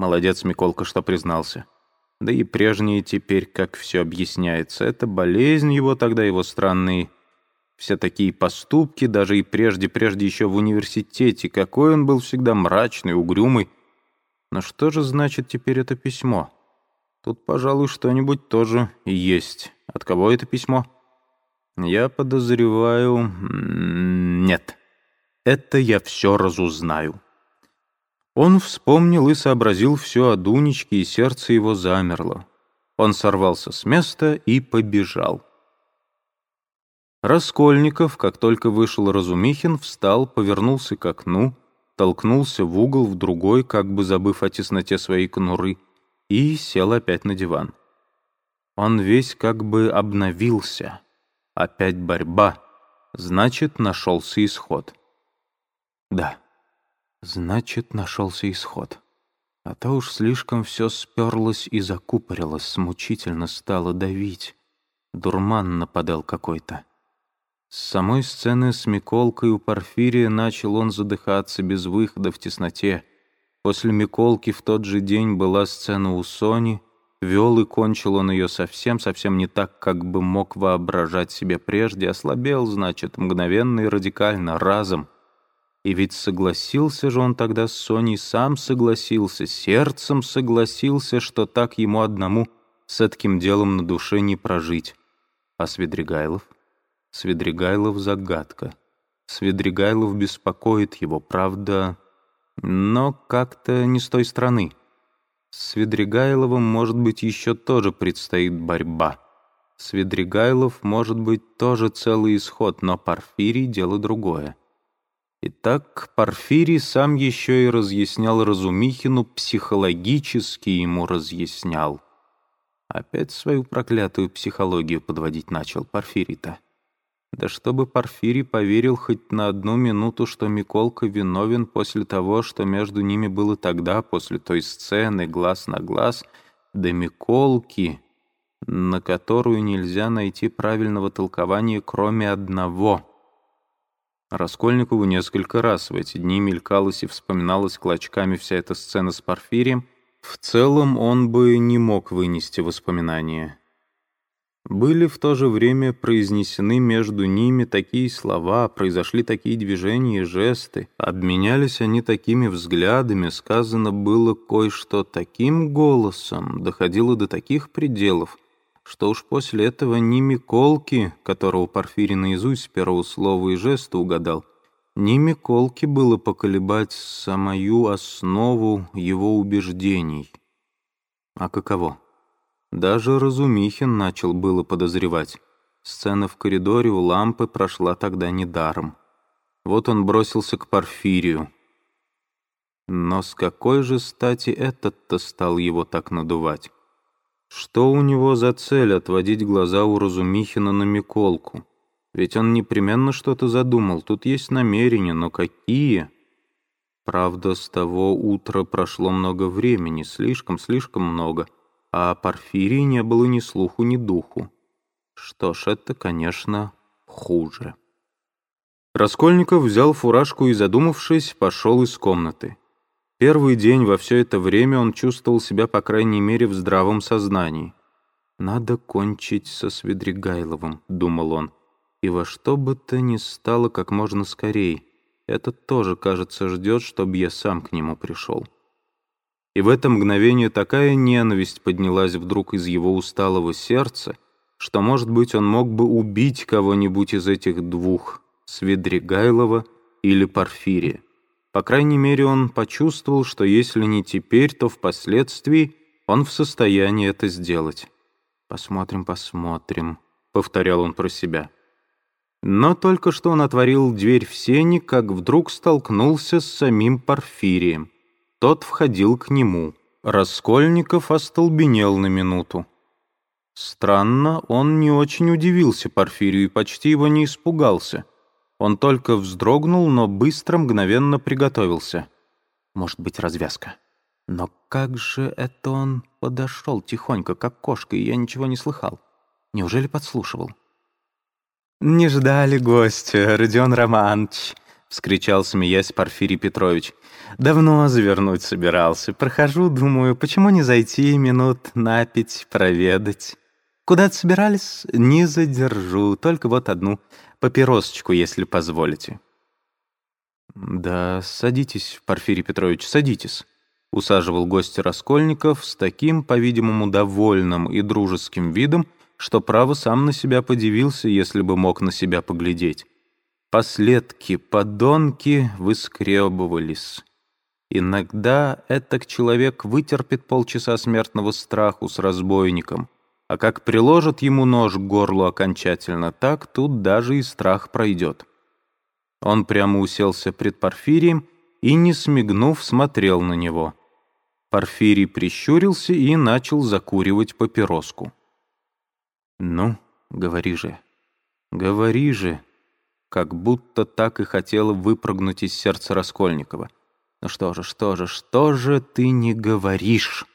Молодец Миколка, что признался. Да и прежнее теперь, как все объясняется. Это болезнь его тогда, его странные все такие поступки, даже и прежде-прежде еще в университете. Какой он был всегда мрачный, угрюмый. Но что же значит теперь это письмо? Тут, пожалуй, что-нибудь тоже есть. От кого это письмо? Я подозреваю... Нет. Это я все разузнаю. Он вспомнил и сообразил все о Дунечке, и сердце его замерло. Он сорвался с места и побежал. Раскольников, как только вышел Разумихин, встал, повернулся к окну, толкнулся в угол, в другой, как бы забыв о тесноте своей конуры, и сел опять на диван. Он весь как бы обновился. Опять борьба. Значит, нашелся исход. Да, значит, нашелся исход. А то уж слишком все сперлось и закупорилось, мучительно стало давить. Дурман нападал какой-то. С самой сцены с Миколкой у Порфирия начал он задыхаться без выхода в тесноте. После Миколки в тот же день была сцена у Сони. Вел и кончил он ее совсем-совсем не так, как бы мог воображать себе прежде. Ослабел, значит, мгновенно и радикально, разом. И ведь согласился же он тогда с Соней, сам согласился, сердцем согласился, что так ему одному с таким делом на душе не прожить. А Свидригайлов? Свидригайлов — загадка. Свидригайлов беспокоит его, правда, но как-то не с той стороны. С Свидригайловым, может быть, еще тоже предстоит борьба. Свидригайлов, может быть, тоже целый исход, но Порфирий — дело другое. Итак, Порфирий сам еще и разъяснял Разумихину, психологически ему разъяснял. Опять свою проклятую психологию подводить начал Порфирий-то. Да чтобы Порфирий поверил хоть на одну минуту, что Миколка виновен после того, что между ними было тогда, после той сцены, глаз на глаз, да Миколки, на которую нельзя найти правильного толкования, кроме одного. Раскольникову несколько раз в эти дни мелькалась и вспоминалась клочками вся эта сцена с Порфирием. В целом он бы не мог вынести воспоминания. Были в то же время произнесены между ними такие слова, произошли такие движения и жесты, обменялись они такими взглядами, сказано было кое-что таким голосом, доходило до таких пределов, что уж после этого ни Миколки, которого Порфирий наизусть с первого слова и жеста угадал, ни Миколки было поколебать самую основу его убеждений. А каково? Даже Разумихин начал было подозревать. Сцена в коридоре у лампы прошла тогда недаром. Вот он бросился к Порфирию. Но с какой же стати этот-то стал его так надувать? Что у него за цель отводить глаза у Разумихина на Миколку? Ведь он непременно что-то задумал, тут есть намерения, но какие? Правда, с того утра прошло много времени, слишком-слишком много — а о Порфирии не было ни слуху, ни духу. Что ж, это, конечно, хуже. Раскольников взял фуражку и, задумавшись, пошел из комнаты. Первый день во все это время он чувствовал себя, по крайней мере, в здравом сознании. «Надо кончить со Свидригайловым», — думал он, «и во что бы то ни стало как можно скорее. Этот тоже, кажется, ждет, чтобы я сам к нему пришел». И в это мгновение такая ненависть поднялась вдруг из его усталого сердца, что, может быть, он мог бы убить кого-нибудь из этих двух, Свидригайлова или Порфирия. По крайней мере, он почувствовал, что если не теперь, то впоследствии он в состоянии это сделать. «Посмотрим, посмотрим», — повторял он про себя. Но только что он отворил дверь в сени, как вдруг столкнулся с самим Порфирием. Тот входил к нему. Раскольников остолбенел на минуту. Странно, он не очень удивился Порфирию и почти его не испугался. Он только вздрогнул, но быстро, мгновенно приготовился. Может быть, развязка. Но как же это он подошел тихонько, как кошка, и я ничего не слыхал? Неужели подслушивал? «Не ждали гостя, Родион Романович», вскричал, смеясь, Порфирий Петрович. «Давно завернуть собирался. Прохожу, думаю, почему не зайти минут напить, проведать? Куда-то собирались? Не задержу, только вот одну папиросочку, если позволите». «Да садитесь, Порфирий Петрович, садитесь», — усаживал гостя Раскольников с таким, по-видимому, довольным и дружеским видом, что, право, сам на себя подивился, если бы мог на себя поглядеть. Последки, подонки выскребывались. Иногда этак человек вытерпит полчаса смертного страху с разбойником, а как приложит ему нож к горлу окончательно, так тут даже и страх пройдет. Он прямо уселся пред Порфирием и, не смигнув, смотрел на него. Порфирий прищурился и начал закуривать папироску. «Ну, говори же, говори же», как будто так и хотела выпрыгнуть из сердца Раскольникова. «Ну что же, что же, что же ты не говоришь?»